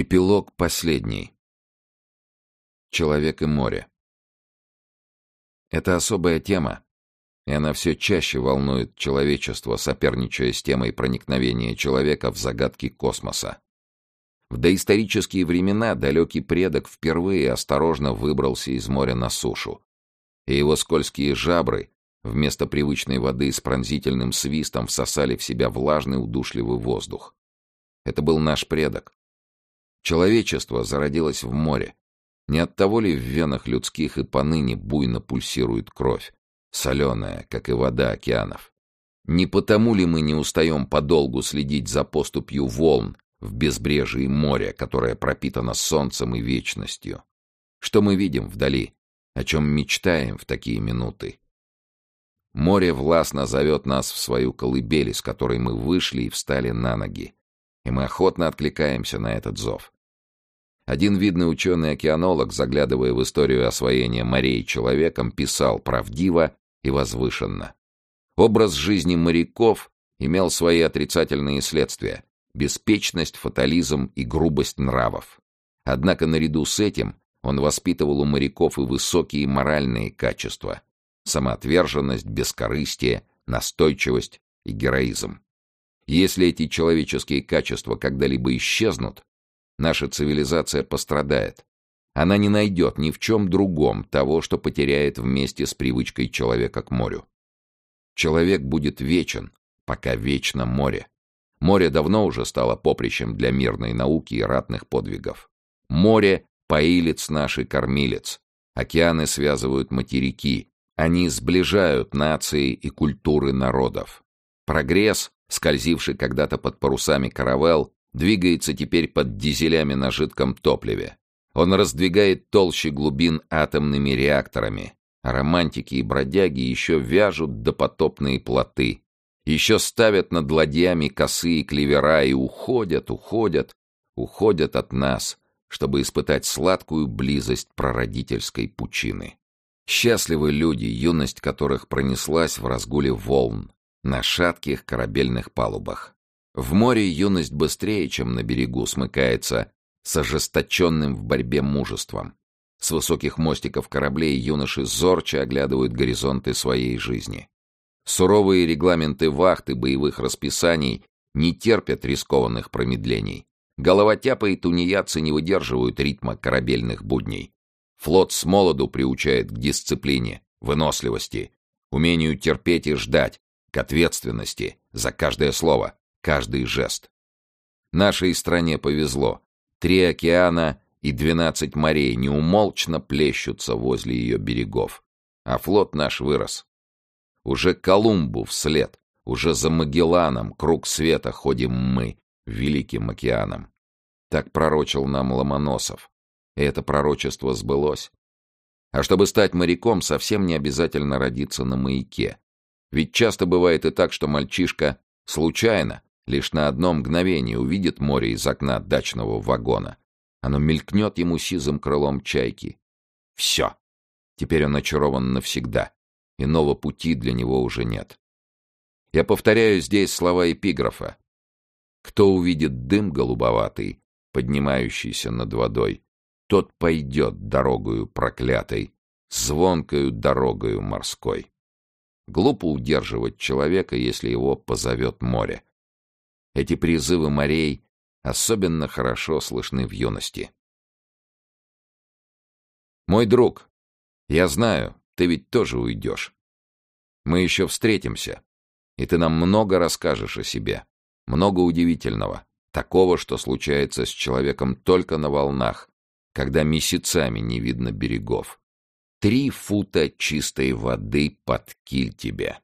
Эпилог последний. Человек и море. Это особая тема, и она все чаще волнует человечество, соперничая с темой проникновения человека в загадки космоса. В доисторические времена далекий предок впервые осторожно выбрался из моря на сушу, и его скользкие жабры вместо привычной воды с пронзительным свистом всосали в себя влажный удушливый воздух. Это был наш предок, Человечество зародилось в море. Не от того ли в венах людских и поныне буйно пульсирует кровь, соленая, как и вода океанов? Не потому ли мы не устаем подолгу следить за поступью волн в безбрежии моря, которое пропитано солнцем и вечностью? Что мы видим вдали? О чем мечтаем в такие минуты? Море властно зовет нас в свою колыбель, с которой мы вышли и встали на ноги и мы охотно откликаемся на этот зов. Один видный ученый-океанолог, заглядывая в историю освоения морей человеком, писал правдиво и возвышенно. Образ жизни моряков имел свои отрицательные следствия — беспечность, фатализм и грубость нравов. Однако наряду с этим он воспитывал у моряков и высокие моральные качества — самоотверженность, бескорыстие, настойчивость и героизм. Если эти человеческие качества когда-либо исчезнут, наша цивилизация пострадает. Она не найдет ни в чем другом того, что потеряет вместе с привычкой человека к морю. Человек будет вечен, пока вечно море. Море давно уже стало поприщем для мирной науки и ратных подвигов. Море — поилец наш и кормилец. Океаны связывают материки. Они сближают нации и культуры народов. Прогресс скользивший когда-то под парусами каравелл, двигается теперь под дизелями на жидком топливе. Он раздвигает толщи глубин атомными реакторами. Романтики и бродяги еще вяжут допотопные плоты. Еще ставят над ладьями косые клевера и уходят, уходят, уходят от нас, чтобы испытать сладкую близость прародительской пучины. Счастливы люди, юность которых пронеслась в разгуле волн, на шатких корабельных палубах. В море юность быстрее, чем на берегу, смыкается с ожесточенным в борьбе мужеством. С высоких мостиков кораблей юноши зорче оглядывают горизонты своей жизни. Суровые регламенты вахты боевых расписаний не терпят рискованных промедлений. Головотяпы и тунеядцы не выдерживают ритма корабельных будней. Флот с молоду приучает к дисциплине, выносливости, умению терпеть и ждать, к ответственности за каждое слово, каждый жест. Нашей стране повезло. Три океана и двенадцать морей неумолчно плещутся возле ее берегов. А флот наш вырос. Уже Колумбу вслед, уже за Магелланом круг света ходим мы, великим океаном. Так пророчил нам Ломоносов. И это пророчество сбылось. А чтобы стать моряком, совсем не обязательно родиться на маяке. Ведь часто бывает и так, что мальчишка случайно, лишь на одно мгновение увидит море из окна дачного вагона. Оно мелькнет ему сизым крылом чайки. Все. Теперь он очарован навсегда. Иного пути для него уже нет. Я повторяю здесь слова эпиграфа. Кто увидит дым голубоватый, поднимающийся над водой, тот пойдет дорогою проклятой, звонкою дорогою морской. Глупо удерживать человека, если его позовет море. Эти призывы морей особенно хорошо слышны в юности. «Мой друг, я знаю, ты ведь тоже уйдешь. Мы еще встретимся, и ты нам много расскажешь о себе, много удивительного, такого, что случается с человеком только на волнах, когда месяцами не видно берегов. Три фута чистой воды под киль тебе.